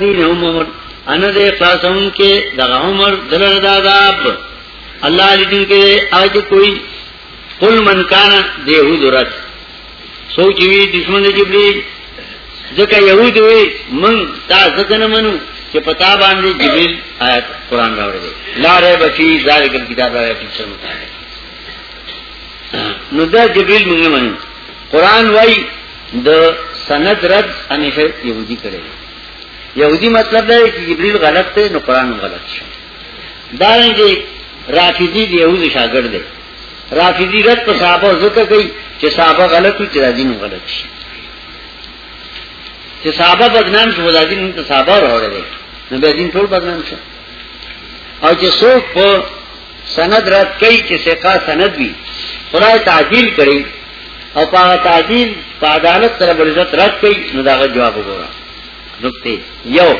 دین عمر ان دې خلاصون کې د عمر دلر د عذاب الله دې کې اج کوئی قل من کان دیهود رد سوچ وی دشمن جبريل ځکه يهود وي من تا ځکه نه منو چې پتا باندې جبريل آیت قران راوړي لا رې بچي ذالک کتاب راوړي په څه مطابق نو دا جبريل موږ منو قران وایي د سند رد همیشه يهودي کړي يهودي مطلب دا دی چې جبريل غلط دی نو قران غلط شي دا نه چې رافضي دی يهودي شاګرد دی رافضي رد په صحابه ذکر کوي چې صحابه غلط او چې دین غلط شي چې صحابه بدنام شو دا دین ته صحابه راوړل نو به دین ټول بدنام شي او چې څوک په سند رد کئی چی سقا سند وی خدای تعدیل کئی او پا تعدیل پا عدالت طرف العزت رد کئی نو داغا جواب گورا نکتے یو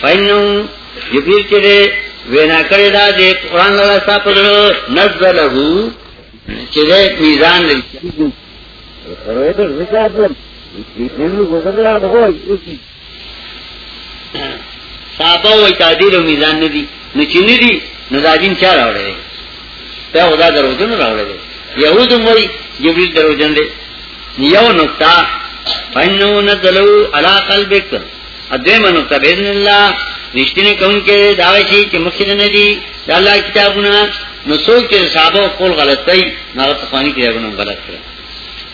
فینو جبیر چی دے وینا کئی دا دے قرآن لگا سا پدر نزلہو چی دے میزان لگا سا پدر نزلہو چی دے میزان لگا سا پدر صحابه وای تعدیل او میزان ندی نو چې ندی نو دا دین چا راوړل دا خدا دروځن راوړل يهودم وای جبريل دروځن دی یو نقطه فنو نزلو علا قلبک ادمه نقطه باذن الله رښتینه کوم کې دا شی چې مخکې نه دی د الله کتابونه نو څوک چې صحابه خپل غلطۍ نه غلط خواني کړي غلط کړي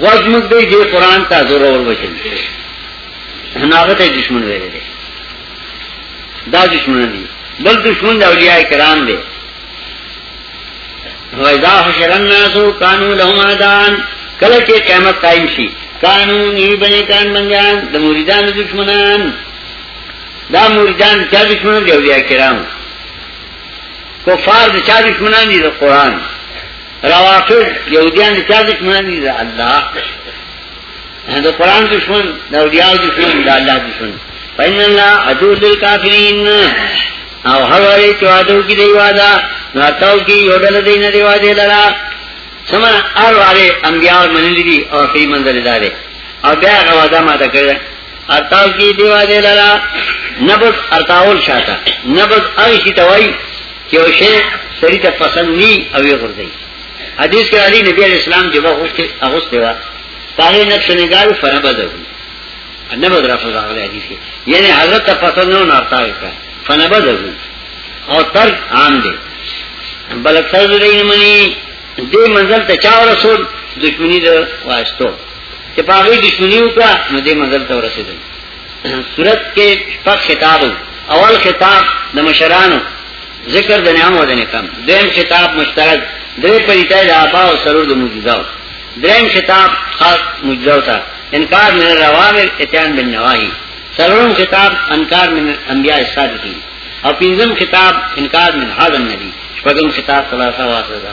غوږ مګ دی دې قران ته زور ور وچل هغه ته دشمن ویل دي دا دشمن دي بل دشمن د اولیاء کرام دي وَإِذَا حُشِرَ النَّاسُ كَانُوا لَهُمْ أَعْدَاءً کله چې قیامت قائم شي قانون یې بنې کان بنجان د مریدانو دشمنان دا مریدان چا دشمنان دی اولیاء کرام کفار د چا دشمنان دي د قران روافض یهودیان چا دشمنان دي دا الله دا قران دشمن دا اولیاء دشمن دا الله دشمن فإن الله عدو للكافرين او هغه چې وادو کې دی وادا نو تاو کې یو ډول دی نه دی واده لرا سم ار واره انبیاء منلی دي او په منځل داري او بیا هغه واده ما ته کړی ارتاو کی دیوا دے لرا نبض ارتاول شاتا نبض اوی شی توائی کہ او شے سری تا پسند نی اوی غردئی حدیث کے علی نبی علیہ السلام جبا اغس دیوا پاہی نقش نگارو فنبض اوی نبض رفض آغلی حدیث کے یعنی حضرت تا پسند نو نارتاوی کا فنبض اوی او ترک عام دے بلکتر دے منی دے منزل تا چاو رسول دشمنی دے واسطو چې په هغه کې شونی وکړه نو دې منزل ته ورسېدل صورت کې شپږ خطاب اول خطاب د مشرانو ذکر د نعام او د نکم دیم خطاب مشترک درې پریتای د آبا او سرور د موجوداو دریم خطاب خاص موجوداو ته انکار من الروامر اتیان بن نواهی سرورم خطاب انکار من انبیاء الصادقین او پنځم خطاب انکار من حاضر نبی شپږم خطاب خلاصہ واسطه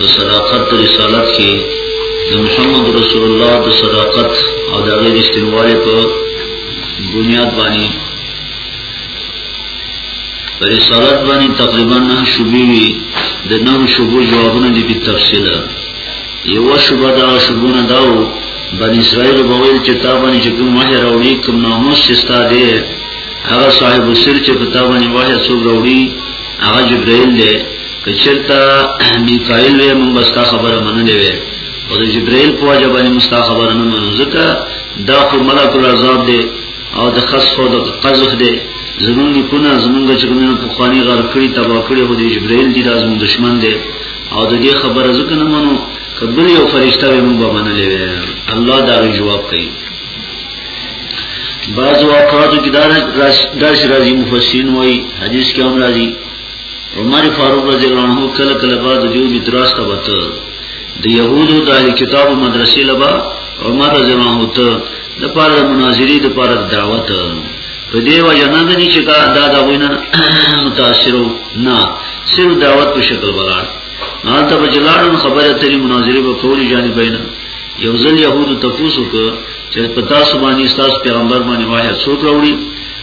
د صداقت رسالت کې د محمد رسول الله د صداقت او د غیر استنوالي په بنیاد باندې پر رسالت باندې تقریبا نه شوبې وي د نو شوبو جوابونه دي په تفصیل یو شوبه دا شوبونه داو بن اسرائیل بویل چې تا باندې چې کوم وحی راوړي کوم ناموس چې ستا دی هغه صاحب سر چې په تا باندې وحی څو راوړي هغه جبرائیل دی که چېرته میکایل وې مونږ بستا خبره منلې وې او د جبرائیل په وجه باندې مستا خبره نه منو ځکه دا خو ملک العذاب دی او د خصف او د قذف دی زمونږ کونه زمونږ چې کومه په خواني غار کړی تبا کړی خو د جبرائیل دی لازم دشمن دی او د دې خبره ځکه نه منو کبل یو فرشتہ به مونږ منلې وې الله دا جواب کوي بعض واقعاتو کې دا راځي مفسرین وایي حدیث کې هم راځي عمر فاروق رضی الله عنه کله کله با د دیو مدرسې ته وته د يهودو د اهل کتاب مدرسې لبا عمر رضی الله عنه ته د پاره د مناظری د پاره د دعوت په دې وجه نه دي چې دا دا دا وینه متاثرو نه صرف دعوت په شکل ولاړ نه ته بجلاړو خبره تری مناظری په کولی جانب بینه یو ځل يهودو تفوس وکړ چې پتا سبحانه استاس پیغمبر باندې وایي څوک راوړي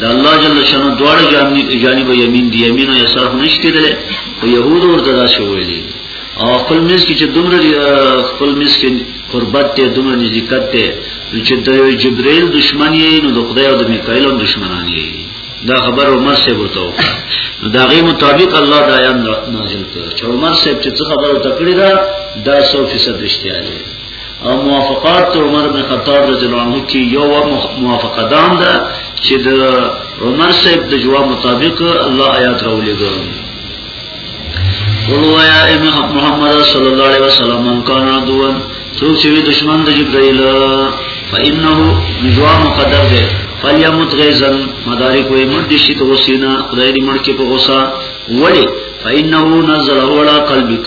د الله جل شانو دواړه جانب یمین دی یمین او یسار هم نشته دي او يهود ورته دا شو ویلي او خپل مز کې چې دومره خپل مز کې قربت ته دومره نزدېکت ته چې د جبرئیل دشمن یې نو د خدای او د میکائیل هم دشمنان یې دا خبر عمر سے ورته نو دا غي مطابق الله دا آیات نازل کړ چې عمر سے چې څه خبره تکړه ده دا 100% رښتیا ده او موافقات ته عمر بن خطاب رضی الله عنه کې یو موافقه دام ده چې د عمر صاحب د جواب مطابق الله آیات راولېږي قلوا یا محمد صلی الله علیه وسلم من کان عدوا څوک چې دشمن د جبرائیل فإنه جواب مقدر ده فلیمت غیظن مدارک وې مړ دي شي ته وسینا خدای دې مړ کې په غوسه وړي فإنه نزل ولا قلبک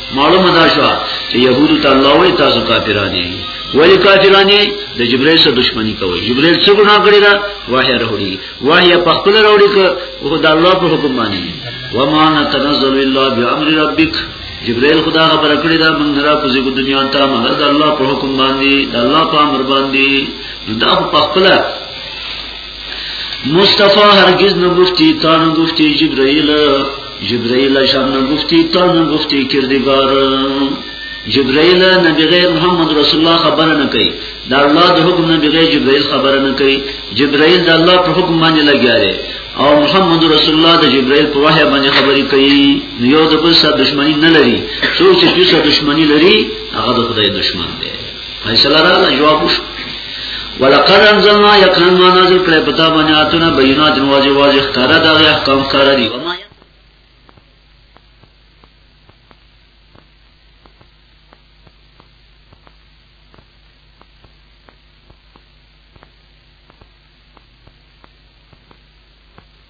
معلومه دا شو چې يهودو ته الله وي تاسو کافران دي ولی کافران دي د جبرئیل سره دښمنی کوي جبرئیل څه ګناه کړی دا وحی راوړي وحی په خپل راوړي که او د الله په حکم باندې وما نتنزل الا بامر ربک جبرئیل خدا خبر کړی دا موږ را کوزي کو دنیا ته مگر د الله په حکم باندې د الله په امر باندې دا په خپل مصطفی هرگز نگفتی تا نگفتی جبرئیل جبرئیل شب نگفتی تا نگفتی کردگار جبرائیل نه بغیر محمد رسول الله خبره نه کوي دا الله د حکم نه بغیر جبرائیل خبره نه کوي جبرائیل د الله په حکم باندې لګیا دی او محمد رسول الله د جبرائیل په وحی باندې خبرې کوي یو د بل سره دښمنی نه لري څوک چې دوی سره دښمنی لري هغه د خدای دښمن دی فیصله راغله جواب وشو ولقد انزلنا یقینا ما نازل کړی په تا باندې آتونه بینات واضح واضح ښکارا دا احکام ښکارا دي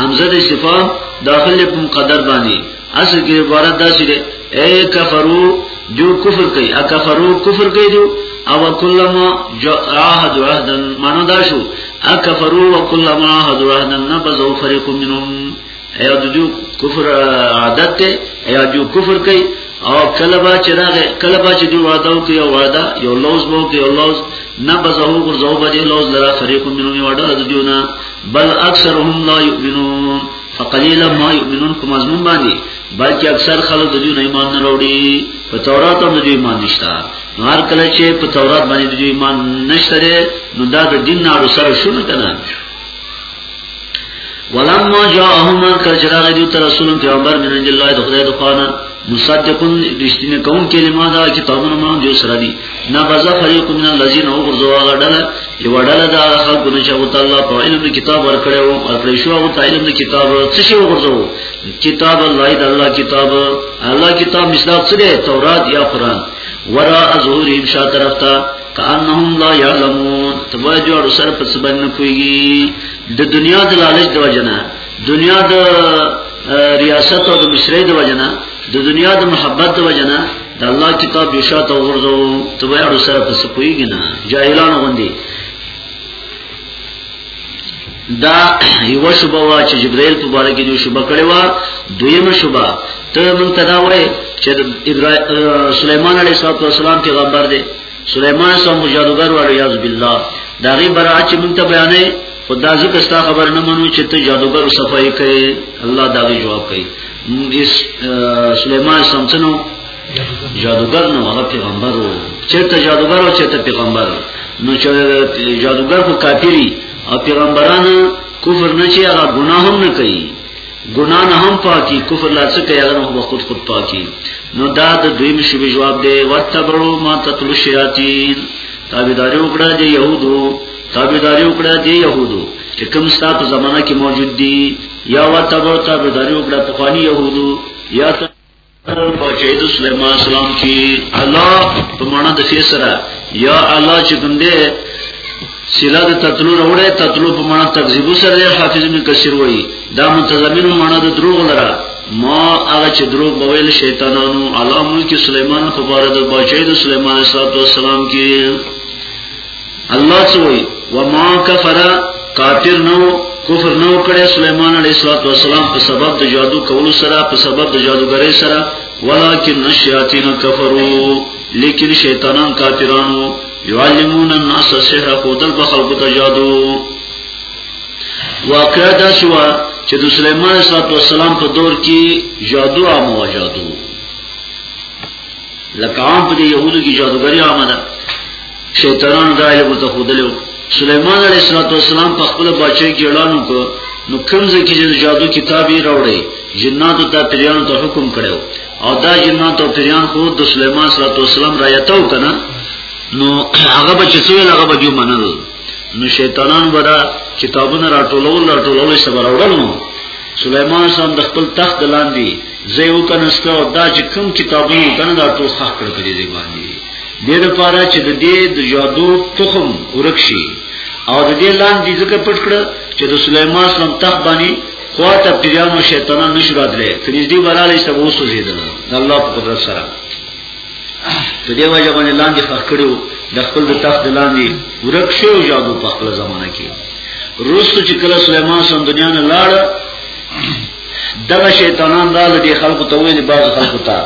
حمزه د صفه داخل په مقدر باندې اصل کې عبارت دا چې اے کفرو جو کفر کوي ا کفرو کفر کوي جو او کلمہ عهد عهدا معنی دا شو ا کفرو وکلمہ عهد عهدا نبذو فريق منهم ایا جو کفر عادت ته ایا جو کفر کوي او کله با چې راغې کله با چې دی وعده او کې وعده یو لوز بو کې یو لوز نه بزهو ګرځاو باندې لوز لرا فريق منو می وعده د دیونه بل اکثرهم لا یؤمنون فقلیلا ما یؤمنون کوم ازمون باندې بلکې اکثر خلک د دې ایمان نه وروړي په تورات هم د دې ایمان نشته نو هر کله چې په تورات باندې د دې ایمان نشته نو دا د دین نه سره شونه کنه ولما جاءهم من کجراغ دیو تر رسول پیغمبر من عند الله د خدای د خانه مصدقون رښتینه کون کلمه دا کتابونه ما جو سره دي نه بازا فریق من الذین او غرزوا غډل یو ډله دا خلکو نه شاو تعالی په علم کتاب ورکړو او پر شو او علم کتاب څه شی غرزو کتاب الله د الله کتاب الله کتاب مثال څه دی تورات یا قران ورا ازوریم شا طرف تا کانهم لا یعلمون تبا جوړ سره په سبن کوي د دنیا د لالچ د وجنه دنیا د ریاست او د مشرۍ د وجنه د دنیا د محبت د وجنه د الله کتاب یې شاته ورځو ته وایو سره پس کویږي نه جاهلان غوندي دا یو شوبه وا چې جبرائیل په باره کې یو شوبه کړي وا دویم شوبه ته مونږ ته دا وایي چې سليمان عليه السلام پیغمبر دی سليمان سم جادوګر وړ یاذ بالله دا غي برا چې مونږ ته بیانې خدا ځکه ستا خبر نه منو چې ته جادوګر صفای کوي الله دا غي جواب کوي اس سليمان سم څنو جادوګر نو هغه پیغمبر وو چې ته جادوګر او چې ته پیغمبر نو چې جادوګر کو کافری او پیغمبرانو کفر نه چې هغه ګناه هم نه کوي ګناه نه هم پاکي کفر لا څه کوي هغه هم خود خود پاکي نو دا د دوی مشوب جواب دی وتبرو ما تتلو شیاطین تابعداري وکړه دی يهودو تابعداري وکړه دی يهودو چې کوم ستا په زمانہ کې موجود دي یا وتبرو تابعداري وکړه په خواني يهودو یا پاچاید سلیمان اسلام کی الله په معنا د شی سره یا الله چې کوم دی سلا د تطلو وروړې تطلو په معنا تکذیب سره دی حافظ می کثیر وای دا متضمن معنا د دروغ لره ما هغه چې دروغ بویل شیطانانو علامه کې سلیمان په بار د پاچاید سلیمان اسلام کی الله څه وایي وما کفر کافر نو کفر نو کړي سليمان عليه السلام په سبب د جادو کولو سره په سبب د جادوګرۍ سره ولکن الشیاطین کفروا لیکن شیطانان کافرانو یعلمون الناس السحر خودل بخلق ته جادو واقعا دا شو چې د سليمان عليه السلام په دور کې جادو عام و جادو لکه عام په يهودو کې جادوګري عامه ده شیطانانو دا علم ورته ښودلی و سلیمان علیه السلام په خپله باچۍ کې اعلان وکړ نو کوم ځای کې چې د جادو کتاب یې راوړی جناتو ته پریانو ته حکم کړی او دا جنات او پریان خو د سلیمان صلی الله علیه وسلم رایتو کنه نو هغه به چې څویل هغه به جو منل نو شیطانان به دا کتابونه راټولول راټولول یې صبر وړل نو سلیمان صاحب د خپل تخت لاندې زیو کنه ستو دا چې کوم کتابونه کنه دا ټول ښه کړ کړی دی باندې دې لپاره چې د دې د جادو تخم ورک شي او د دې لاندې ځکه پټ کړ چې د سليمان سم تخ باندې خواته پیرانو شیطانان نشو راتلې کلیز دی براله سب اوسو زیدل الله په قدرت سره په دې وجه باندې لاندې فخ کړو د خپل د تخت لاندې ورک شو جادو په خپل زمانہ کې روسو چې کله سليمان سم دنیا نه لاړ دغه شیطانان دا د خلکو ته ویل باز خلکو ته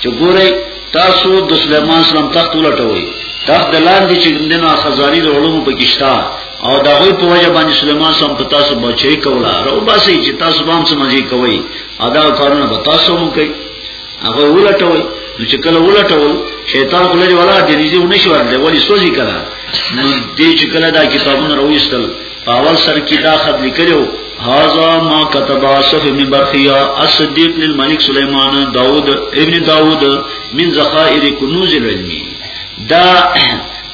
چې ګورئ تاسو د سليمان سلام تخت ولټوي تخت د لاندې چې دنه خزاري د علوم په کښتا او دا غوي په وجه باندې سليمان سم په تاسو بچي کولا رو باسي چې تاسو بام سمجي کوي ادا کارونه به تاسو مو کوي هغه ولټوي نو چې کله ولټول شیطان خلل ولا د ریزه ونشو ورته ولی سوځي کړه نو دې چې کله دا کتابونه راوېستل پاول سر کی دا خط لکلیو هازا ما کتبا صف ابن برخیا الصدیق للملک سلیمان داود ابن داود من زخائر کنوز العلمی دا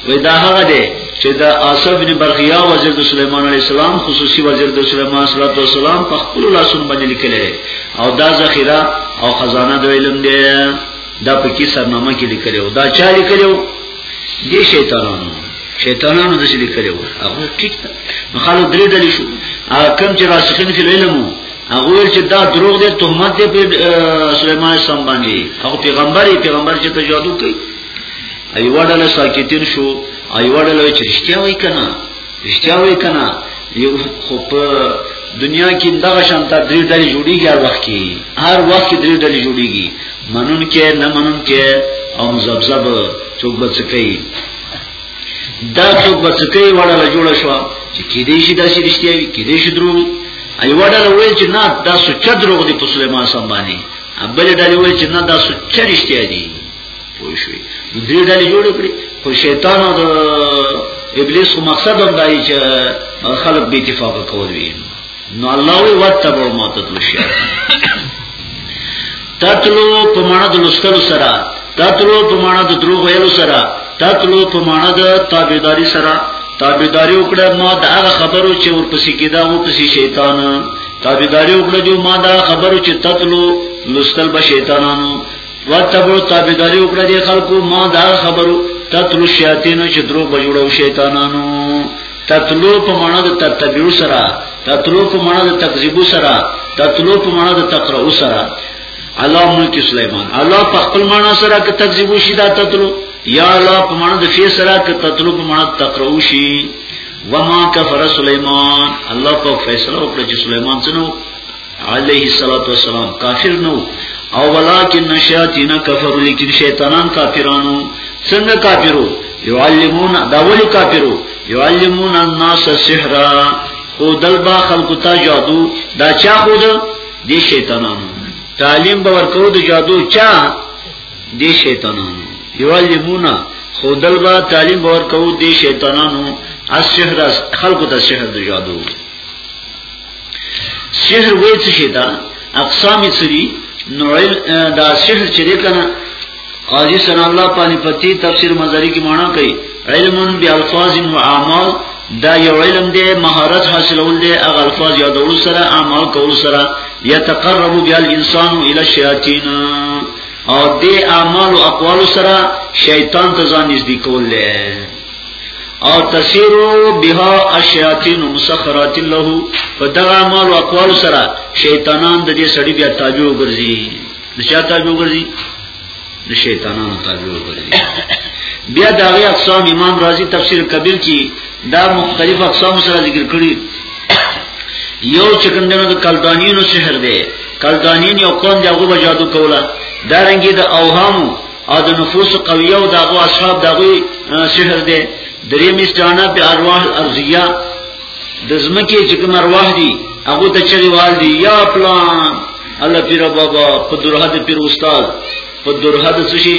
وی دا هغه دی چې دا آصف ابن برخیا وزیر د سلیمان علیه السلام خصوصي وزیر د سلیمان صلی الله علیه وسلم په خپل لاسونو باندې لیکلی او دا ذخیره او خزانه د علم دی دا په کې سرنامه کې لیکلی او دا چا لیکلی دي شیطانانو شیطانانو د شي لیکلو هغه ټیک ده مخالو درې دلی شو هغه کم چې راسخین فی العلم هغه چې دا دروغ دی تهمت دی په سليمان السلام باندې هغه پیغمبري پیغمبر چې ته جادو کوي ایوړل ساکتین شو ایوړل چې رښتیا وای کنه رښتیا وای کنه یو خو په دنیا کې دغه شانته درې ډلې جوړیږي هر وخت کې هر وخت کې درې ډلې جوړیږي منون کې نه منون کې او مزبزب څوک بچکی دا څوک بچکی وړه له جوړ شو چې کې دې شي داسې رښتیا وي کې دې شي درو ای وړه له ویل چې نه دا سچ دروغ دي په سليمان سم باندې ابل ډلې ویل چې نه دا سچ رښتیا دي پوه شوي نو درې ډلې جوړې کړې خو شیطان او ابلیس خو مقصد هم دا چې خلک به اتفاق کول وي نو الله وی وتبو ما تتلو شیطان تتلو په معنا د لوستلو سره تتلو په معنا د دروغ ویلو سره تتلو په معنا د تابعداري سره تابعداري وکړه ما دا خبرو چې ورپسې کېدا و پسې شیطان تابعداري وکړه جو ما دا خبرو چې تتلو لوستل به شیطانانو وتبو تابعداري وکړه دي خلکو ما دا خبرو تتلو شیاطینو چې درو بجوړو شیطانانو تتلو په معنا د تتبعو سره تتلو په معنا د تکذیبو سره تتلو په معنا د تقرؤ سره الله ملک سليمان الله په خپل معنا سره کې تکذیبو شي دا تتلو یا الله په معنا د فی سره کې تتلو په معنا تقرؤ شي وما کفر سليمان الله په فیصله وکړه چې سليمان څنګه علیه الصلاۃ والسلام کافر نو او ولکن نشاتینا کفر لیکن شیطانان کافرانو څنګه کافرو یعلمون دا ولی کافرو یعلمون الناس السحر خو دلبا خلق ته جادو دا چا خو دا دی شیطانانو تعلیم باور کو د جادو چا دی شیطانانو یعلمون خو دلبا تعلیم باور کو دی شیطانانو السحر خلق ته سحر د جادو سحر وې څه شي دا اقسام سری نوع دا سحر چې دې کنه قاضی سن الله پانی پتی تفسیر مزاری کی معنا کوي علم بالفاظ و اعمال دا یو علم دی مهارت حاصلول دی اغه الفاظ یادول سره اعمال کول سره یتقرب بیا الانسان الی الشیاطین او دې اعمال او اقوال سره شیطان ته ځان نږدې کول او تسیرو بها الشیاطین مسخرات له فدغه مال او اقوال سره شیطانان د دې سړي بیا تابع وګرځي د چا تابع وګرځي د شیطانانو تابع وګرځي بیا دا غي اقسام امام رازی تفسیر کبیر کی دا مختلف اقسام سره ذکر کړی یو چکندنو د کلدانینو شهر دی کلدانین یو قوم دی هغه جادو کوله دا رنګي د اوهامو او د نفوس قویه او دغه اصحاب دغه سحر دی درې مستانه په ارواح ارزیه د زمکه چې کوم ارواح دي هغه ته چلی وال دي یا پلان الله پیر بابا په درحد پیر استاد په درحد څه شي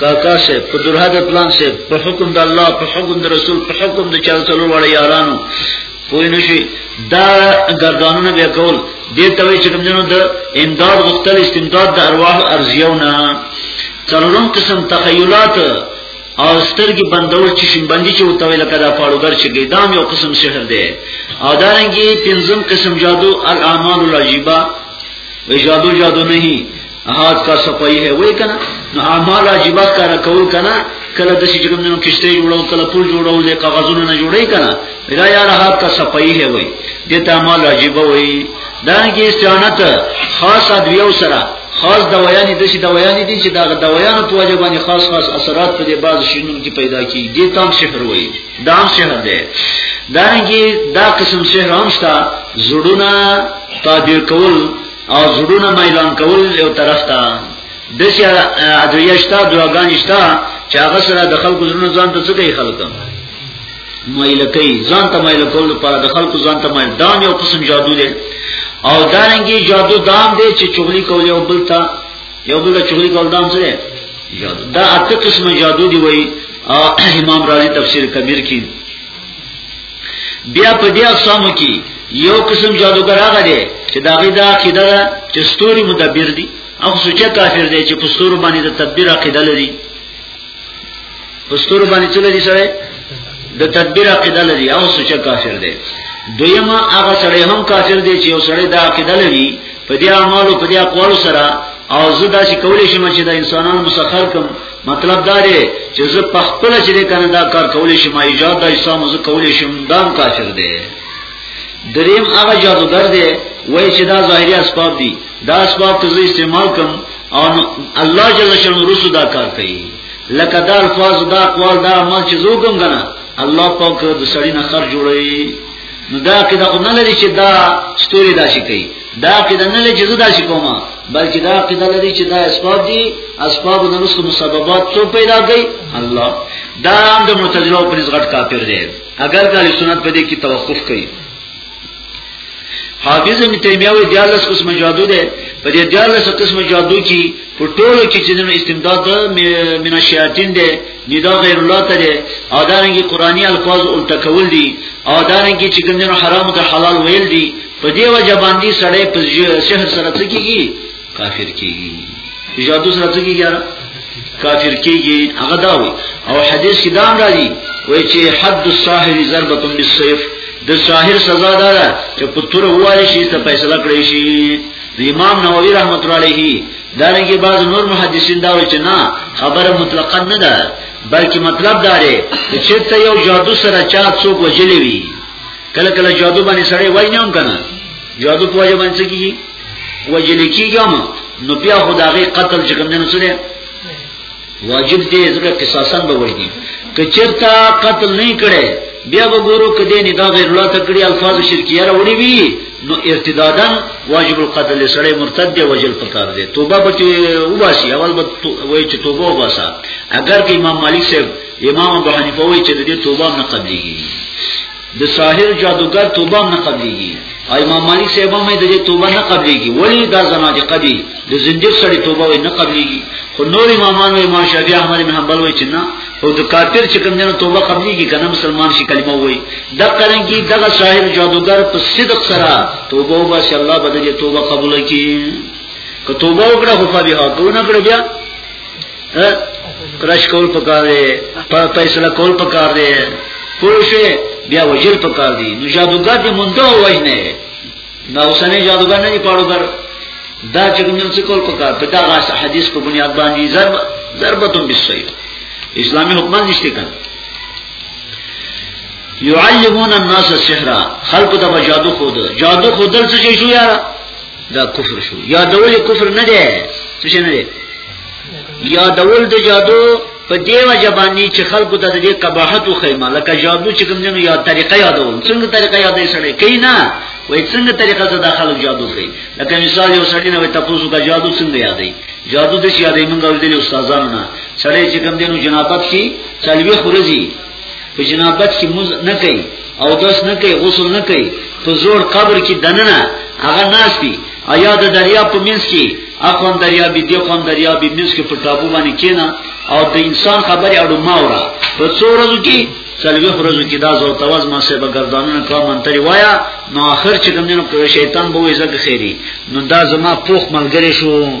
کاکا سے په درحد پلان سے په حکم د الله په حکم د رسول په حکم د چل چلو وړ یارانو پوی نشي دا ګردانونه بیا کول دې ته وی چې کوم جنو د امداد غوښتل استمداد د ارواح ارزیونه څلورم قسم تخیلات او سترګې بندول چې شنبندي چې وتوي لکه دا پاړوګر چې ګیدام یو قسم سحر دی او دارنګي پنځم قسم جادو الاعمال العجيبه وی جادو جادو نه احاد کا صفائی ہے وای کنا نو اعمال عجیبا کار کول کنا کله د شي کوم نو کشته جوړو کله پول جوړو له کاغذونو نه جوړی کنا دا یار احاد کا صفائی ہے وای دته اعمال عجیبا وای دا کې استعانت خاص ادویو سره خاص دویانی د شي دویانی دي چې دا دویانو په وجه باندې خاص خاص اثرات په دې باز شینون کې پیدا کی دي تام شهر وای دا شهر دی دا کې دا قسم شهر هم شته زړونه تعبیر کول او زړونه میلان کول یو طرف ته د څه ادویه شته دواګان شته چې هغه سره د خلکو زړونه ځان ته څه کوي خلک مایل کوي ځان ته مایل کول لپاره د خلکو ځان ته مایل دا یو قسم جادو دی او دا رنګي جادو دام دی چې چغلي کول یو بل ته یو بل چغلي کول دام څه دی جادو دا اته قسم جادو دی وای امام رازی تفسیر کبیر کې بیا په دې اقسامو کې یو قسم جادوګر هغه دی چې دا غي دا عقیده ده چې ستوري مدبر دي او سوچه کافر دی چې په ستورو باندې د تدبیر عقیده لري په ستورو باندې چل دي سره د تدبیر عقیده لري او سوچه کافر دی دویمه هغه سره هم کافر دی چې یو سره دا عقیده لري په دې اعمالو په دې اقوالو سره او زه دا چې کولې شم چې دا انسانانو مسخر کوم مطلب دا دی چې زه په خپل چې د کاناډا کار کولې شم ایجاد د اسلام زه کولې شم دام کافر دی دریم هغه جادوګر دی وای چې دا ظاهري اسباب دي دا اسباب که زه استعمال کوم او الله جل شانه رسو دا کار کوي لکه دا الفاظ دا اقوال دا عمل چې زه کوم کنه الله پاک د سړی نه خر جوړوي نو دا کې دا نه لري چې دا ستوري دا شي کوي دا کې د نه لې جزو داسې کومه بلکې دا کې د لري چې دا اسباب دي اسباب د نسخ مسببات څو پیدا کوي الله دا د متجلو پر غټ کافر دی اگر د سنت په دې کې توقف کوي حافظ ابن تیمیه وی دیالس قسم جادو ده په دې دیالس قسم جادو کې په ټولو کې چې دنو استمداد من الشیاطین ده ندا غیر الله ته ده او دانګي قرآنی الفاظ الټکول دي او دانګي چې ګندنو حرام ته حلال ویل دي په دې وجه باندې سړی په شهر سره څه کیږي کافر کیږي جادو سره څه کیږي کافر کیږي هغه دا وي او حدیث کې دا راځي وایي چې حد الساحر ضربه بالسيف د ساحر سزا دا ده چې په تور والی شي ته فیصله کړی شي د امام نووي رحمت الله علیه دا رنګه بعض نور محدثین دا وایي چې نه خبره مطلقاً نه ده بلکې مطلب دا دی چې ته یو جادو سره چا څوک وجلی وي کله کله جادو باندې سړی وای نه هم کنه جادو په وجه باندې کیږي وجل کیږي هم نو بیا خدای قتل چې کوم نه سره واجب دی ځکه قصاصا به وجدي کچرتا قتل نه کړي بیا وګورو کدی نه دا غیر الله تکړی الفاظ شرکیه راوړي وي نو ارتدادا واجب القتل سره مرتد دی وجل پکار دی توبه به وباسي اول به وای چې توبه وباسا اگر که امام مالک صاحب امام ابو حنیفه وایي چې د دې توبه نه قبليږي د ساحر جادوګر توبه نه قبليږي امام مالک صاحب هم د دې توبه نه قبليږي ولی دا زناجه قبي د زندګ سړي توبه نه قبليږي خو نور امامان او امام شافعي احمد بن حنبل وایي چې نه او د کافر چې کوم نه توبه قبليږي کنه مسلمان شي کلمه وایي دا قرنګي دغه ساحر جادوګر په صدق سره توبه وباسي الله به دې توبه قبول کړي که توبه وکړه خو فبها کو نه کړ بیا کرش کول پکار دی فیصله کول پکار دی پوه شئ بیا وجل پکار دی نو جادوګر دې مونږ ته وژنه دا اوسنه جادوګر نه دی پاړوګر دا چې کوم څه کول پکار په دا غاصه حدیث په بنیاد باندې ضرب ضربتون بالسیف اسلامي حکومت نشته کنه یعلمون الناس السحر خلق ته جادو خود جادو خودل څه شي شو یاره دا کفر شو یادول کفر نه دی څه نه دی یادول د جادو په دی وجه باندې چې خلکو ته د قباحت او خیمه لکه جادو چې کوم نه یاد طریقه یادول څنګه طریقه یادې سره کینا وای څنګه طریقه زده خلک جادو کوي لکه مثال یو سړی نه تاسو کا جادو څنګه یادې جادو د شي یادې موږ ورته استادانو نه سړی چې کوم دینو جنابت شي چلوي خورزي په جنابت کې موز نه کوي او داس نه کوي غسل نه کوي په زور قبر کې دننه هغه ناس دي ایا د دریا په منځ کې اخوان دریا بي دی خوان دریا بي منځ کې په ټاپو باندې کېنا او د انسان خبرې اړو ماورا په څورو کې سلوی خرزو کی دا زو تواز ما سه بگردانون کام انتری وایا نو آخر چکم دینو که شیطان بوی زک خیری نو دا زما پوخ ملگری شو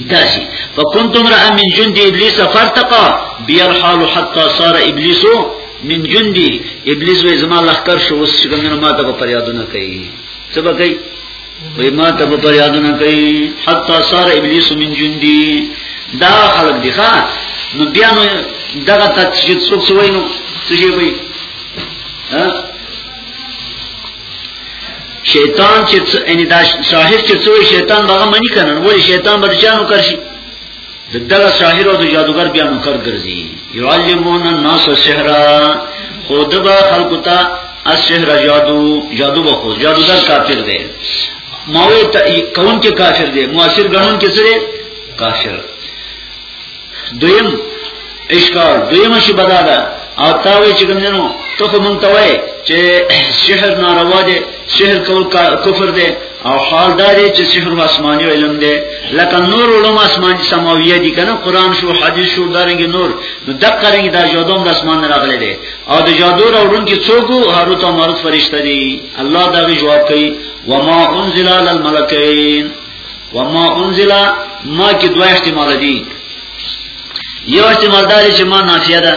داسي فكنت امرا من جند ابليس فارتقى بي الحال حتى صار ابليس من جند ابليس وې زما لخر شو اوس چې کومه ماته په فریادونه کوي څه به کوي وې ماته په فریادونه کوي حتى صار ابليس من جند دا خلق دي ښا نو بیا نو دغه تجدید څوک سوینو څه شي وي ها شیطان چې یعنی دا شاهد چې څو شیطان دغه منی کنن ولی شیطان به چانو کرشي د دغه شاهد او د جادوګر بیا نو کر ګرځي یعلمون الناس السحر خود با خلق تا السحر جادو جادو به خو جادوګر کافر دی ماوی کون کې کافر دی مؤثر غنون کې سره کافر دویم اشکال دویم شی بدا ده او تا وی چې کوم نو ته خو مونږ ته وای چې شهر ناروا دی شهر کول کفر دی او حال دا دی چې شهر آسماني علم دی لکه نور علوم آسمان سماویه دي کنه قران شو حدیث شو دارنګ نور نو دقه رنګ دا جادو د آسمان نه راغلي دي او د جادو راوړون کې څوک هاروت او ماروت فرشته دي الله دا جواب کوي وما انزل على الملكين وما انزل ما کې دوه احتمال دي یو احتمال دا چې ما نافیه ده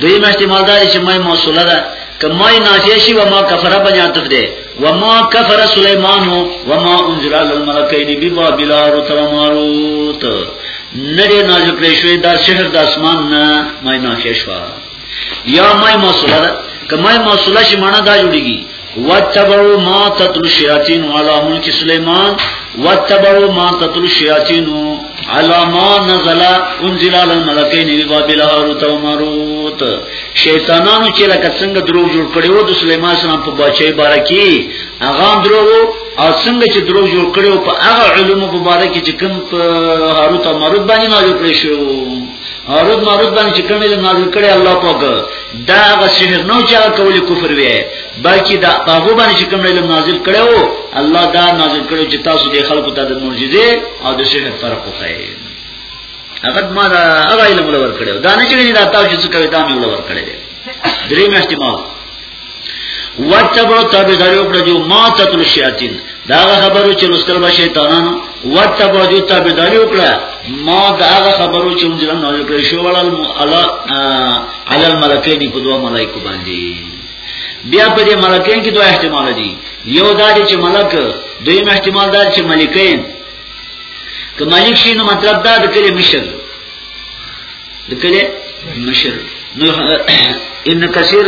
دویم احتمال دا چې ما موصوله ده کما نافیه شي وما کفر باندې عطف ده وما کفر سليمان وما انزل على الملكين ببابل هاروت وماروت نړي نازل کړی شوی دا شهر د اسمان نه ما نافیه شوه یا مای موصوله ده که مای موصوله شي معنا دا جوړیږي واتبعوا ما تتلو الشیاطین علی ملک سلیمان واتبعوا ما تتلو الشیاطین علی ما نزل انزل علی الملکین ببابل هاروت و ماروت شیطانانو چې لکه څنګه دروغ جوړ کړي وو د سلیمان سلام په بچي بارکی هغه دروغ او څنګه چې دروغ جوړ کړي په هغه علوم په بارکی چې کوم هاروت و ماروت باندې نازل کړی شو عارض معروض باندې چې کومې له نازل کړي الله پاک دا هغه سحر نو چا کولی کفر وي بلکې دا هغه باندې چې کومې له نازل کړو الله دا نازل کړو چې تاسو د خلکو ته د معجزې او د سحر فرق وخایي هغه ما دا هغه علم ولور کړو دا نه چې دا تاسو چې کوي دا مې ولور کړی درې میاشتې ما وتبعو تابعداري وکړه جو ما تتل الشیاطین دا خبرو چې لستر به شیطانانو وتبعو جو تابعداري وکړه ما دا خبرو چې موږ نه وکړې شو ولل الا علی الملکین په دوه ملائکه باندې بیا په دې ملکین کې دوه احتمال دي یو دا چې ملک دویم احتمال دا چې ملکین که ملک شي نو مطلب دا د کلی مشر دکله مشر نو ان کثیر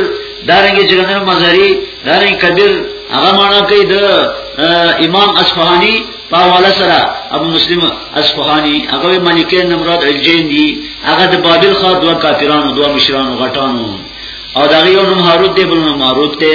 دارنګ جګندر مزاری دارنګ کبیر هغه معنا کوي د امام اصفهانی په حواله سره ابو مسلم اصفهانی هغه ملک نمرود الجین دی هغه د بابل خو دوه کافرانو دوه مشرانو غټانو او دا یو نوم هاروت دی بل نوم ماروت دی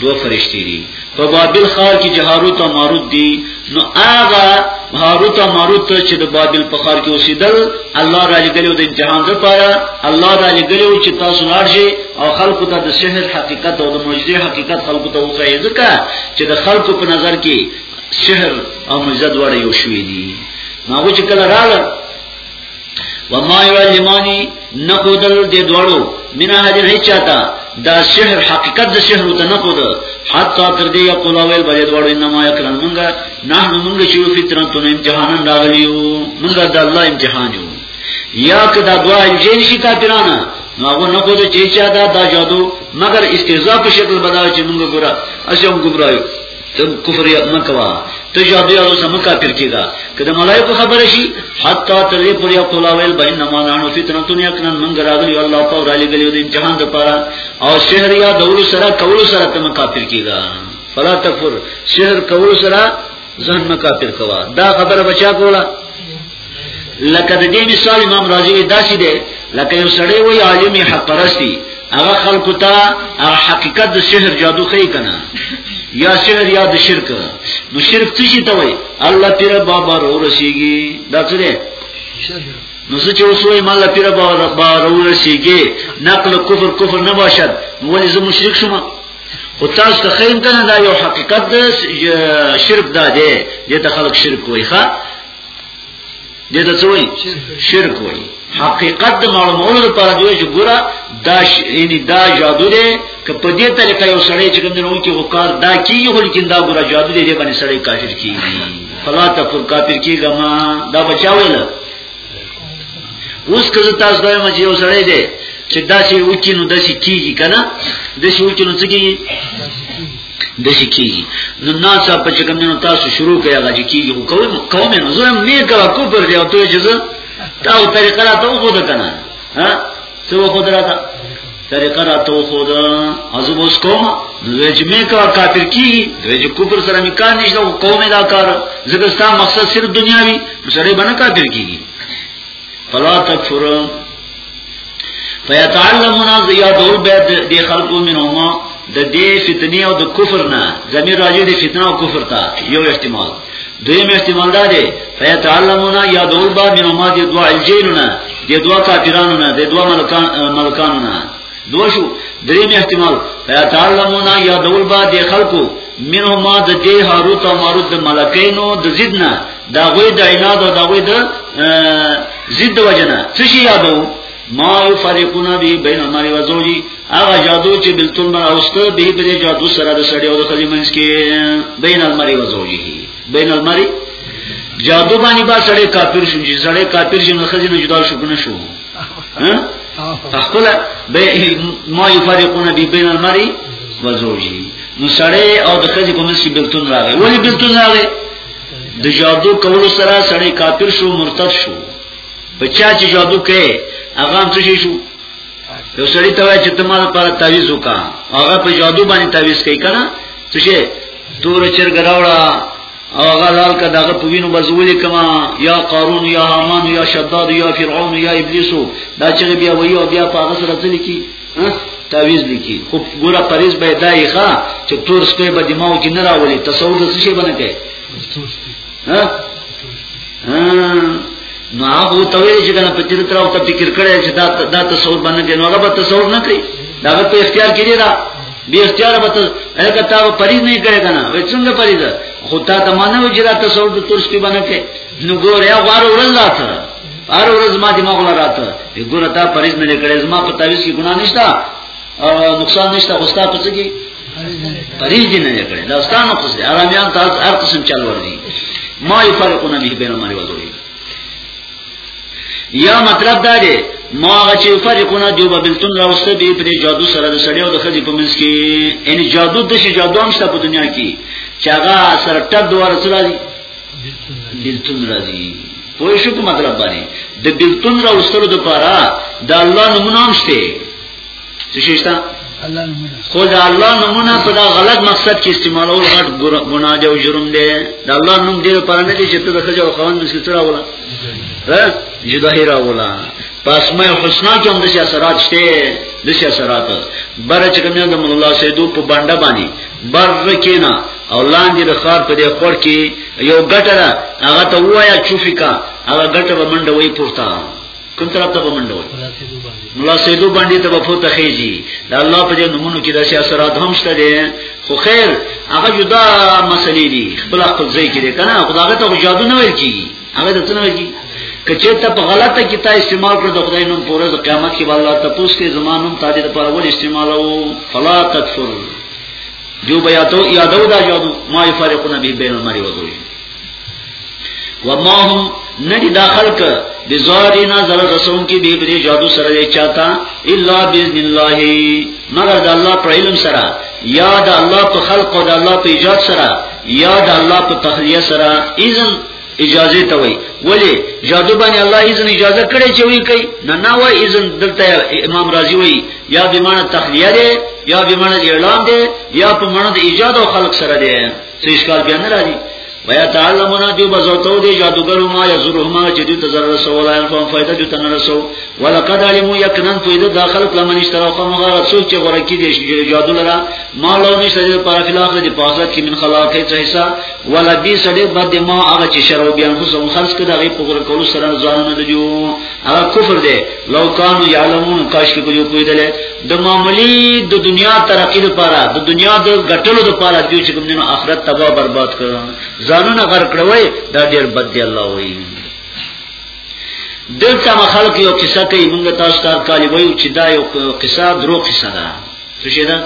دو فرشتي دي په بابل ښار کې جهاروت او ماروت دي نو هغه هاروت او ماروت چې د بابل په ښار کې اوسېدل الله را لګلو د امتحان لپاره الله را لګلو چې تاسو راځي او خلکو ته د سحر حقیقت او د معجزې حقیقت خلکو ته وښایي ځکه چې د خلکو په نظر کې سحر او معجزه دواړه یو شوي دي نو چې کله راغله وما يعلماني نقودل دې دوړو من هاجر هیڅ چاته دا سحر حقیقت د سحر ته نه خود حتی تر دې یقول اول بلې دوړو انما یکرن منګه نه منګه چې په ترن ته امتحان راغلیو منګه د الله امتحان یو یا کدا دعا جن شي کافرانه نو هغه نه خود چې چا دا دا جادو مگر استهزاء په شکل بدل چې منګه ګورا اسیم ګبرایو ته کفر یې مکوا ته جادو یارو سم کافر کیږه کله ملائکه خبر شي حتا تر دې پورې خپل اول بین ما نانو فتنه دنیا کنن من راغلی الله په را لګلی د امتحان لپاره او شهر یا دول سره کول سره ته کافر کیږه فلا تکفر شهر کول سره ځان کافر کوا دا خبره بچا کولا لکه د دې مثال امام رازی وی داسې دی لکه یو سړی وی عالم حق پرستی هغه خلکو ته حقیقت د سحر جادو خی کنه یا سحر یا د شرک نو شرک څه شي ته وای الله پیر بابا رو رسیږي دا څه دی نو څه چې وسوي مال پیر بابا رو رسیږي نقل کفر کفر نه باشد ولی زه مشرک شوم او تاسو ته خیم کنه دا یو حقیقت شرک دا دی دې ته خلک شرک وای ښا دې ته څه وایي شرک وایي حقیقت د معلومولو لپاره دی چې ګوره دا یعنی دا جادو دی که په دې طریقه یو سړی چې کوم نو کې وکړ دا کیږي خو لیکن دا ګوره جادو دی دې باندې سړی کافر کیږي فلا تکفر کافر کیږي ما دا بچاویل اوس که تاسو دا مې یو سړی دی چې دا چې وکینو د شي کیږي کنه د شي وکینو څه کیږي دسی کیږي نو ناڅه په چې کومینو تاسو شروع کړئ هغه چې کیږي خو کوم قوم نه زوم نه کړه کو پر دی او ته چې زه تا او طریقه راته خو ده کنه ها څه خو دراته طریقه راته خو ده ازو بوس کوم نو چې مې کا کافر کیږي دوی چې کوپر سره مې کار نشته قوم دا کار زګستا مقصد صرف دنیاوی سره باندې کافر کیږي فلا تکفروا فیتعلمون زیادول به د خلقو منهما د دې فتنې او د کفر نه زمير راځي د فتنه او کفر ته یو احتمال دویم احتمال دا دی فیتعلمون یادول به منهما د دوا الجینونه د دوا کافرانو نه د دوا ملکان ملکانو نه دوشو دریم احتمال فیتعلمون یادول به د خلقو منو ما د دې هاروت او ماروت د ملکینو د زیدنا دا غوی د عناد او دا غوی د زید وجنه څه شي یادو ما یفرقونا به بین المرء و زوجی هغه جادو چې بلتون بر اوسته به به جادو سره د سړی او د خلی منځ کې بین المرء و زوجی بین المرء جادو باندې با سړی کافر شو چې سړی کافر شي نو خزینه جدا شو کنه شو خپل ما یفرقون بی بین المری و زوجی نو سړی او د خځې په منځ کې بلتون راغی ولی بلتون راغی د جادو کولو سره سړی کافر شو مرتد شو بچا چې جادو کوي هغه هم څه شو یو سړی ته وایي چې ته ما لپاره تعویذ وکا هغه په جادو باندې تعویذ کوي کنه څه شي تور چرګ راوړه او هغه لال که دغه په وینو بزولې کما یا قارون یا حامان یا شداد یا فرعون یا ابلیس دا چې بیا وایي او بیا په هغه سره ځل کی تعویز لیکي خو ګوره پریز به دای ښا چې تور سپې به دماغ کې نه راولي تصور د څه شي باندې کوي ها ها نو هغه ته ویل چې کنه په تیر تر او ته فکر کړی چې دا دا تصور باندې دی نو هغه به تصور نه کوي دا په اختیار کې دی دا بی اختیار بتل اګه تا پریز نه کړی کنه وای څنګه پریز خو تا ته مانه وی جرا تصور ته ترس کی باندې کې نو ګور یا غوار ورل راته هر ورځ ما دې مغل راته ګور تا پریز نه کړی زما په تعویز کې ګناه نشته او نقصان نشته خو ستا په څه کې پریز دې نه کړی دا ستانه خو دې آرامیان تاسو هر قسم چل ور دي ما یې فرق نه به بینه مری وځوي یا مطلب دا دی ما هغه چې فرقونه دی په بلتون راوسته به په جادو سره د سړیو د خځې په منځ کې ان جادو د شي جادو هم شته په دنیا کې چې هغه سره ټډ دوار سره دی بلتون راځي پوه شو په مطلب باندې د بلتون راوستلو لپاره د الله نمونه هم شته څه شي شته الله نمونه خو دا الله نمونه په دا غلط مقصد کې استعمالول غټ ګناه دی او جرم دی دا الله نوم دی پر نه دی چې ته د خځه او خوان مسکی تر اوله ها جداهیر اوله پس مې حسنا کې هم د اثرات شته د اثرات بر چې کوم د مولا سیدو په باندې باندې بر کېنا او لاندې د خار په دې خور کې یو ګټه هغه ته وایا چوفیکا هغه ګټه به منډه وای پورته کوم طرف ته منډه وای ملا سیدو باندې ته په تخیجی د الله په دې نمونه کې د سیاست هم شته دي خو خیر هغه جدا مسلې دي خپل خپل ځای کې دي کنه خدای ته جادو نه ویل کیږي هغه د څنګه کیږي کچه ته په غلطه کې تا استعمال کړ د خدای نوم پورز قیامت کې الله تپوس کې زمانوم تا دې پر اول استعمالو فلا تکفر جو بیاتو یادو دا جادو ما یفرقون به بین المرء و زوجه وما هم ندی دا خلق بزارینا زر رسون کی بی بری جادو سر دی چاہتا الا بزن اللہ مگر دا اللہ پر علم سرا یا دا اللہ پر خلق و دا اللہ پر ایجاد سرا یا دا اللہ پر تخلیه سرا اذن اجازه ته وای ولی جادو باندې الله اذن اجازه کړي چې وی کوي نه نه وای اذن دلته امام رازی وای یا به معنی تخلیه ده یا به معنی اعلان ده یا په معنی ایجاد او خلق سره ده څه اشکال بیا نه راځي ویا تعلمنا دی بزوتو دی جادوګرو ما یزرهما چې دې تزر رسول ان فهم فائدہ دې تن رسو ولقد علموا یقینا فائدہ داخل کله من اشتراق مغه رسول چې غره کې دې جادو لرا ما لو نشته دې پر خلاف دې پاسه کې من خلاقه څه حصہ ولا بي سړې بد ما هغه چې شرو بیان خو سم خرج کړه غي په کول سره ځانونه دیو هغه کفر دی لو کانو یعلمون کاش کې کوی کوی دله د معاملې د دنیا ترقی لپاره د دنیا د غټلو لپاره دوی چې کوم دینو آخرت تباہ برباد کړو ځانونه غر کړوي دا ډیر بد دی الله وایي دلته مخالف یو قصه کوي موږ تاسو ته کالی وایو چې دا یو قصه درو قصه ده څه شي ده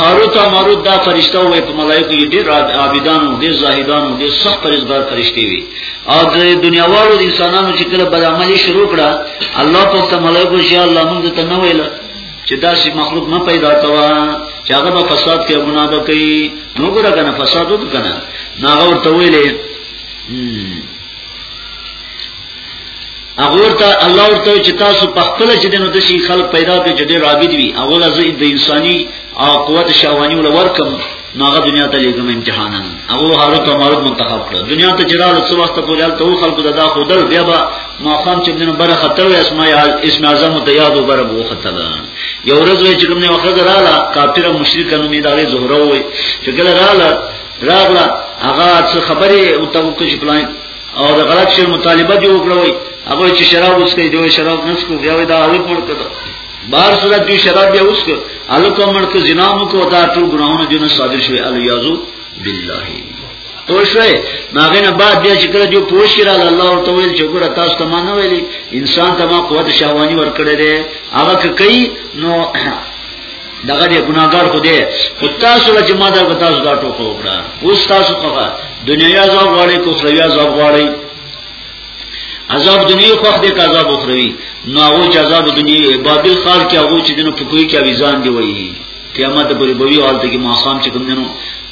هاروت او ماروت دا فرشتہ وې په ملایکو یې ډېر عابدانو ډېر زاهدانو ډېر سخت پرېزګار فرشتي وي او د دنیاوالو د انسانانو چې کله بد عملي شروع کړه الله په ته ملایکو چې الله موږ ته نه ویل چې دا سي مخلوق نه پیدا کوا چې هغه په فساد کې ګناه وکړي نو ګره کنه فساد وکړه نه هغه ورته ویلې هغه ته الله ورته چې تاسو په خپل چې دنو د شي خلق پیدا کړي چې ډېر عابد وي هغه لزه د انساني او قوت شهواني ول ورکم ناغه دنیا ته لګم امتحانن هغه هارو ته مرد منتخب کړ دنیا ته جلال څو وخت پورې حالت او خلق ددا خو دل بیا به ما خام چې دنو بره خطر وي اسماء اسم اعظم ته یاد او بره بو خطر یو ورځ چې کوم نه وخت رااله کافر مشرک نو می دا زهره وي چې کله رااله راغلا هغه څه خبره او ته وکړي پلان او د غلط شی مطالبه دی وکړوي هغه چې شراب اوس کوي دوی شراب نس کو بیا دا الک مړ کړه بار صورت دی شراب بیا اوس کو الک مړ کړه زنا مو کو دا ټول ګناهونه جن صادر شوی الیاذو بالله او شوی ماغه نه بعد بیا چې کله جو پوښ کړه الله او تو ویل چې ګور تاسو ته ما نه ویلي انسان ته ما قوت شهوانی ورکړی دی هغه کوي نو دغه دې ګناګار خو دې خو تاسو چې ما دا تاسو دا ټوکو وکړه اوس تاسو څنګه دنیا عذاب غواړي کوفریا عذاب غواړي عذاب دنیا خو دې کا عذاب اخروی نو هغه چې عذاب دنیا بابل خار کې هغه چې دنه په کوی کې اویزان دی وایي قیامت پرې بوي حالت کې ماقام چې کوم دنو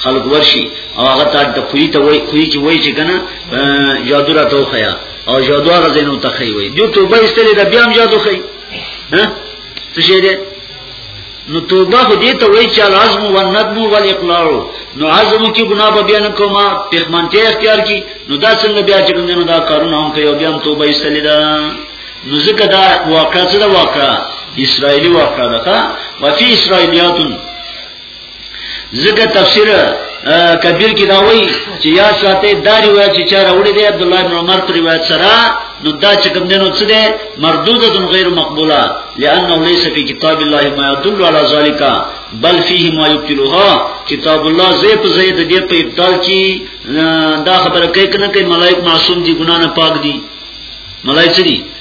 خلق ورشي او هغه ته د کوی ته وایي کوی کې وایي چې کنه جادو را تو خیا او جادو را زینو تخی وایي جو توبه استلې د بیا هم جادو خی ها څه شه دې نو توبه خو دې ته وایي چې العزم والندم والاقلاع نو عزم کې ګناه به بیان کوما پښمنتیا اختیار کی نو دا څنګه بیا چې ګندنه دا کارونه هم کوي بیا هم توبه ایستلې ده نو ځکه دا واقعا څه دا واقعا اسرایلی واقعا ده وفي اسرایلیاتن ځکه تفسیر کبیر کې دا وایي چې یا ساته دا روایت چې چا راوړی دی عبد الله بن عمر په روایت سره نو دا چې کوم دینو څه دی مردوده غیر مقبوله لانه ليس في كتاب الله ما يدل على ذلك بل فيه ما يبطلها کتاب الله زیب زید دې په ابطال کې دا خبره کوي کنه کوي ملائک معصوم دي ګنا نه پاک دي ملائک دي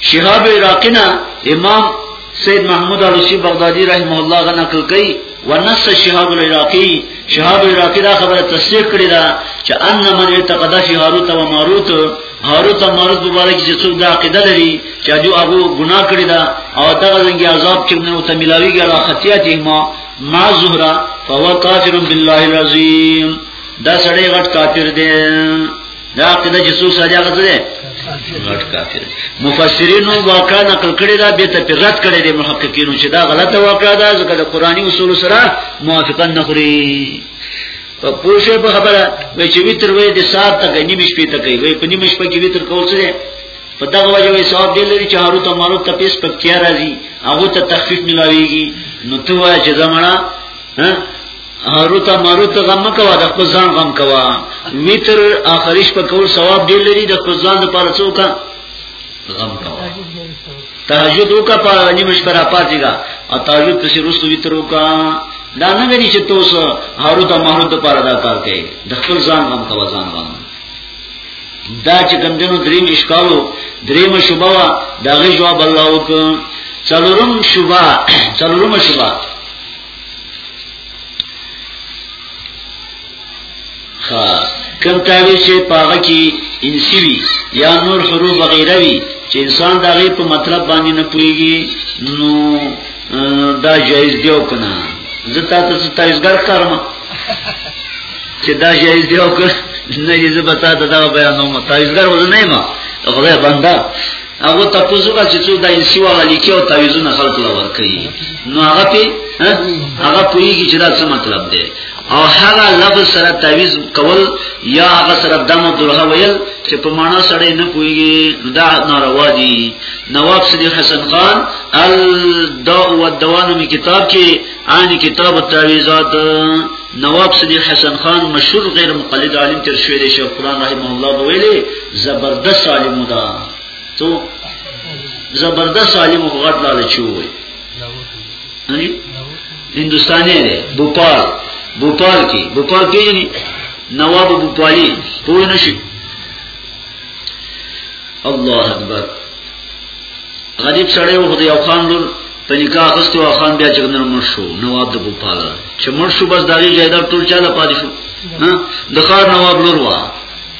شهاب عراقنا امام سید محمود علوسی بغدادی رحمه الله غ نقل کوي ونص شهاب العراقي شهاب العراقي دا خبره تصدیق کړې ده چې ان من اعتقد فی هاروت و ماروت هاروت او ماروت په اړه چې څوک دا عقیده لري چې جو هغه ګناه کړی ده او دا غنګي عذاب چې نو ته ملاوي ګره خطیاتی ما ما زهرا فهو کافر بالله العظیم دا سړی غټ کافر دی دا عقیده چې څوک ساجا غته ده غټ کافر مفسرینو واقعا نقل کړي دا به ته رد کړي دي محققینو چې دا غلطه واقعا ده ځکه د قرآني اصول سره موافقا نه خوري په پوښه په خبره وای چې ویتر وای د سات تک نیمه شپې تک وای په نیمه شپه کې ویتر کول څه ده په دغه وجه وای ثواب دی لري چې هارو ته مارو ته پیس پکتیا راځي هغه ته تخفیف ملاويږي نو ته وای چې زمانہ ها هاروت ماروت غم مکوا د خپل ځان غم کوا ویتر اخریش په کول ثواب ډیر لري د خپل ځان لپاره څوک غم کوا تهجد وکا په نیمه شپه را پاتې کا او تهجد پسې رسو ویتر وکا دا نه غني چې تاسو هاروت ماروت لپاره دا کار کوي د خپل ځان غم کوا ځان غم دا چې کمدنو دریم اشکالو دریم شوبه وا دا غي جواب الله وک څلورم شوبه څلورم شوبه کم تاوی چې پاغه کې انسی وی یا نور حروف وغیره وی چې انسان دا غي په مطلب باندې نه پويږي نو دا جایز دی او کنه زتا ته ستایزګر کارم چې دا جایز دی او کنه نه یې زبتا دا بیانوم تایزګر ول نه ما خدای بندا هغه تاسو کا چې څو د انسی والا لیکي او تعویذونه خلق لا ور کوي نو هغه په هغه پوریږي چې دا څه مطلب دی او هغه لفظ سره تعویذ کول یا هغه سره دم درها ویل چې په معنا سره نه پوریږي دا ناروا دي نواب سید حسن خان الدعوه والدوان می کتاب کې آنی کتاب التعویزات نواب صدیق حسن خان مشهور غیر مقلد عالم تر شوی دی شیخ قرآن رحمه الله بویلی زبردست عالم دا تو زبردست عالم غټ لاله چوي یعنی هندستاني دی بوپال بوپال کې بوپال کې یعنی نواب بوپالی پوه نشي الله اکبر غریب سړی و خو د یو خان لور په نکاح اخستې او خان بیا چې کوم مړ شو نواب د بوپال چې مړ شو بس دغه جایداد ټول چا له پاتې شو د خار نواب لور وا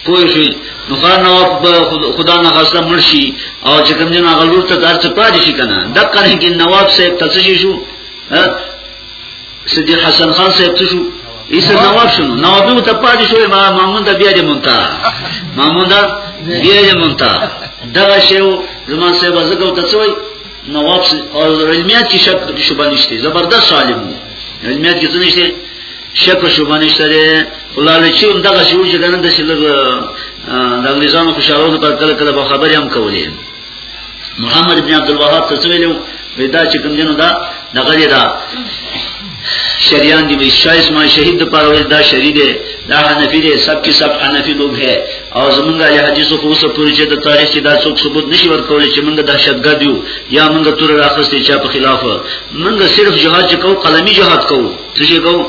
پوه شي نو خار نواب خدا نه خاصه مړ شي او چې کوم جن هغه لور ته دار څه پاتې شي کنه د قره کې نواب صاحب تاسو شو صدیق حسن خان صاحب څه شو ایسه نواب شنو نوابو ته پاتې شوې ما مامون ته بیا دې مونتا مامون دا بیا دې مونتا دغه شیو زمان صاحب زګو ته څوي نواب او علمیات کې شک شوبه نشته زبردست عالم علمیات کې څه نشته شک شوبه نشته ده ولاله چې دغه شیو چې دنه د شلګ د انګلیزانو خوشاله پر کله کله خبرې هم کولې محمد ابن عبد الوهاب ته ویلو ودا چې کوم دینو دا دغه دی دا شریان دی وی شایس ما شهید پر وې دا شری دی دا حنفی دی سب کی سب حنفی لوګ ہے او زمونږ یا حدیث خو اوس پوری چې د تاریخ کې دا څوک ثبوت نشي ورکول چې موږ دهشتګرد یو یا موږ تور راخستې چا په خلاف موږ صرف جهاد کوو قلمی جهاد کوو څه شي کوو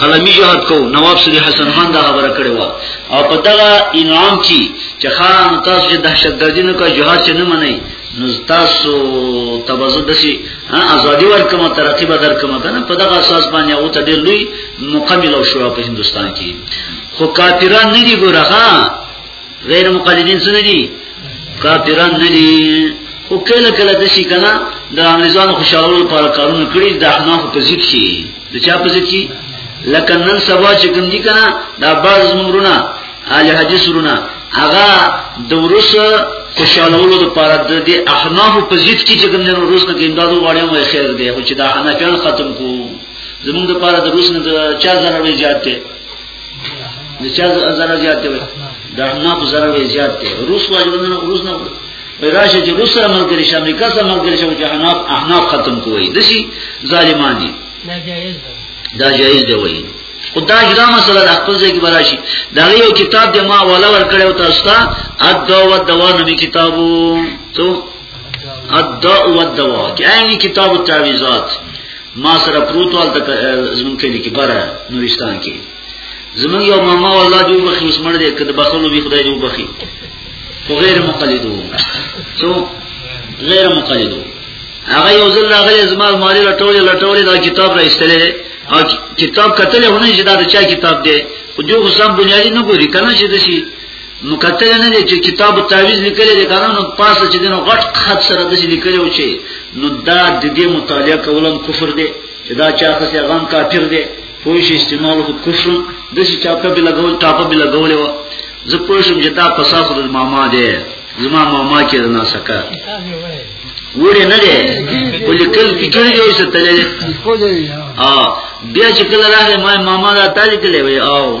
قلمی جهاد کو نواب سید حسن خان دا خبره کړې و او په دغه انعام کې چې خان تاسو چې دهشتګردي نه کوي جهاد چې نه منئ نو تاسو تبازو دسی ازادي ورکمه ترقی به درکمه کنه په دغه اساس باندې او ته ډېر لوی مقابله شو په هندستان کې خو کافران نه دي ګورغه غیر مقلدین څه دي کافران نه دي خو کله کله د شي کنه د انګلیزانو خوشالولو لپاره کارونه کړی د احناف په ذیب شي د چا په ذیب شي لکه نن سبا چې کوم دي کنه دا بعض زمرونه اهل حدیث رونه هغه د ورس خوشالولو لپاره د دې احناف په ذیب کې چې کوم نه روز نه کیندادو غواړي مو خیر دی خو چې دا حنفیان ختم کو زمونږ لپاره د روس نه د چا ضرر زیات دی د چا زره زیات دی د احناف زره وی زیات دی روس واجبونه نه روس نه وی راشه چې روس سره ملګری شي امریکا سره ملګری شي چې احناف احناف ختم کوی د شي ظالمان دي دا جایز دی دا جایز دی وایي خدا جدا مسله د خپل ځای کې براشي دا یو کتاب د ما ولا ور کړو تاسو ته ادو و دوا نومي کتابو تو ادو و دوا کې عین کتاب التعویذات ما سره پروت وال ته زمون کلی کې بره نورستان کې زمون یو ماما والله دی وبخي اوس مړ دی کده بخلو به خدای دی وبخي خو غیر مقلدو سو غیر مقلدو هغه یو ځل راغلی زما مالي لټولې لټولې دا کتاب را ایستلې او کتاب کتلې ونه چې دا د چا کتاب دی خو جو حساب بنیادی نه ګوري کنه چې دشي نو کته نه دي چې کتاب تعویز لیکل دي کنه نو پاسه چې دنو غټ خط سره د لیکل او چې نو دا د دې مطالعه کولم کفر دی چې دا چا خو سي غان کافر دی پوښ استعمال خو کفر د چې چا په لګول ټاپ په لګول و زه پوښم چې دا پساخ د ماما دی زما ماما کې نه سکا وړي نه دی ولې کل فکر یې څه تللی ا بیا چې کله راغی ما ماما دا تاج کړي وي او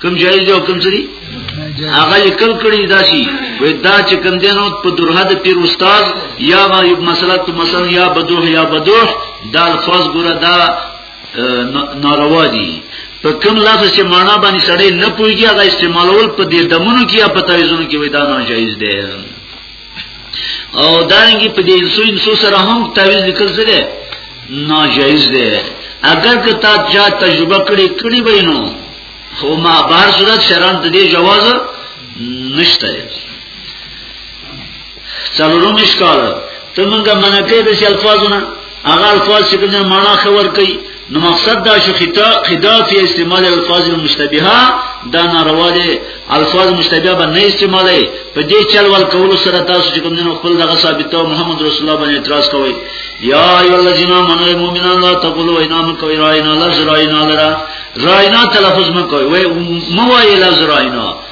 کوم جایز او کوم څه هغه لیکل کړی دا شي وې دا چې کوم دینو په درحد پیر استاد یا ما یو مسله ته مثلا یا بدوح یا بدوح دا الفاظ ګره دا ناروا دي په کوم لفظ چې معنا باندې سړی نه پوهیږي هغه استعمالول په دې دمونو کې یا په تعویذونو کې وې دا ناجایز دی او دانګي په دې سو انسو سره هم تعویز لیکل سره ناجایز دی اگر که تا چا تجربه کړی کړی وینو خو ما بهر صورت شران ته دې جواز نشته څلورم اشکال ته مونږه منکه د الفاظونه هغه الفاظ چې کومه معنا خبر کوي نو مقصد دا شو خطاب فی استعمال الفاظ المشتبهه دا ناروا دي الفاظ مشتبهه به نه استعمالي په دې چل ول کول سره تاسو چې کوم نه خپل دغه ثابتو محمد رسول الله باندې اعتراض کوي یا ای الذین آمنوا المؤمنون لا تقولوا اینا من کوي راینا لا زراینا لرا راینا تلفظ مکوي وای مو وای لا زراینا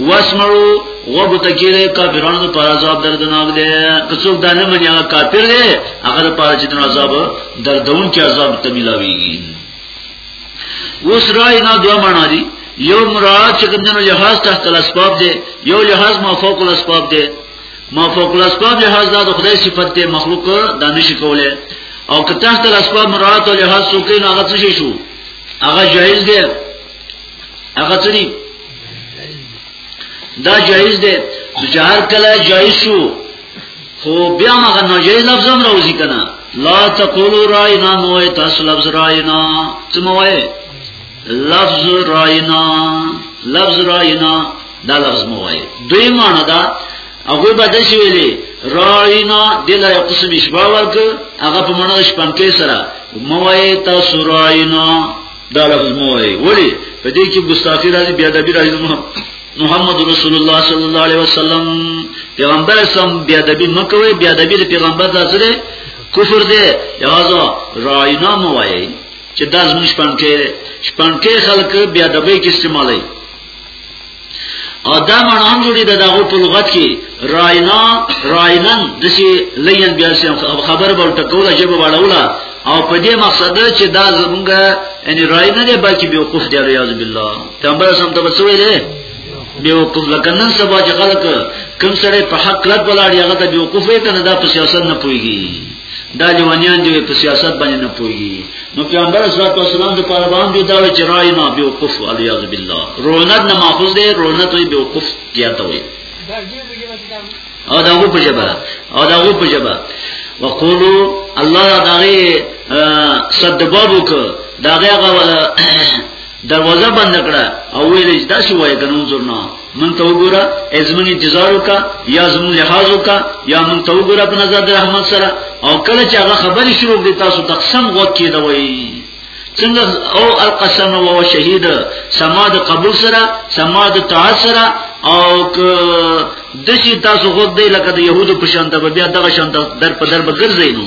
واسمعو غوب تکیر کافرانو د پر عذاب دردناک دی که څوک دا نه مني هغه کافر دی هغه د پر چې د عذاب دردون کې عذاب ته ملاويږي اوس راي نه دوه معنا دي یو مراد چې کومو جهاز تحت الاسباب دی یو جهاز ما فوق الاسباب دی ما فوق الاسباب جهاز دا د خدای صفت دی مخلوق دانش کوله او که تحت الاسباب مراد او جهاز څوک نه هغه څه شو هغه جایز دی هغه څه دا جایز دی چې هر کله جایز شو خو بیا مغه ناجایز لفظ هم راوځي کنه لا تقولوا راینا نو تاسو لفظ راینا څه موای لفظ راینا لفظ راینا دا لفظ موای دوی معنی دا هغه به د شي ویلي راینا دل یو قسم شپه ورک هغه په معنی شپنکې سره موای تاسو راینا دا لفظ مو وایي وړي په دې کې ګستاخی راځي بیا د بیر راځي محمد رسول الله صلی الله علیه وسلم پیغمبر سم بیا د بیر مکوي بیا د بیر پیغمبر راځره کفر دی یوازو راینا مو وایي چې دا زموږ پنکه شپنکه خلک بیا د بیر کې استعمالي او دا معنی هم جوړی د دغه په لغت کې راینا راینن د شي لین بیا شي خبر به ورته کوله چې به وړوله او په دې مقصد چې دا زمونږ یعنی راینه نه بلکې به وقوف دی ریاض بالله پیغمبر سم ته وسوي دی به وقوف لکه نن سبا چې خلک کوم سره په حق لټ ولاړ یغه ته به وقوف وي کنه دا په سیاست نه پويږي دا لیوانیان دی په سیاست باندې نه پوهیږي نو پیغمبر صلی الله علیه وسلم د پاره باندې دا و چې رای نه به وقف علی اعوذ بالله رونت نه ماخذ دی رونت وي به وقف کیاته وي او دا وو په جبا او دا وو په جبا وقولو الله دغه صد بابو ک دغه دروازه بند کړه او ویل چې دا شی وای کنه زرنا من ته وګوره ازمن انتظار وکا یا زمون لحاظ وکا یا من ته وګوره په نظر د رحمت سره او کله چې هغه خبرې شروع کړي تاسو تقسم وکړي دا وایي څنګه او القسم او شهید سماد قبول سره سماد طاعت سره او د شي تاسو خود دی لکه د يهودو په شان ته بیا دغه شان در په در بګرځینو